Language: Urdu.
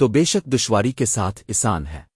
تو بے شک دشواری کے ساتھ اسان ہے۔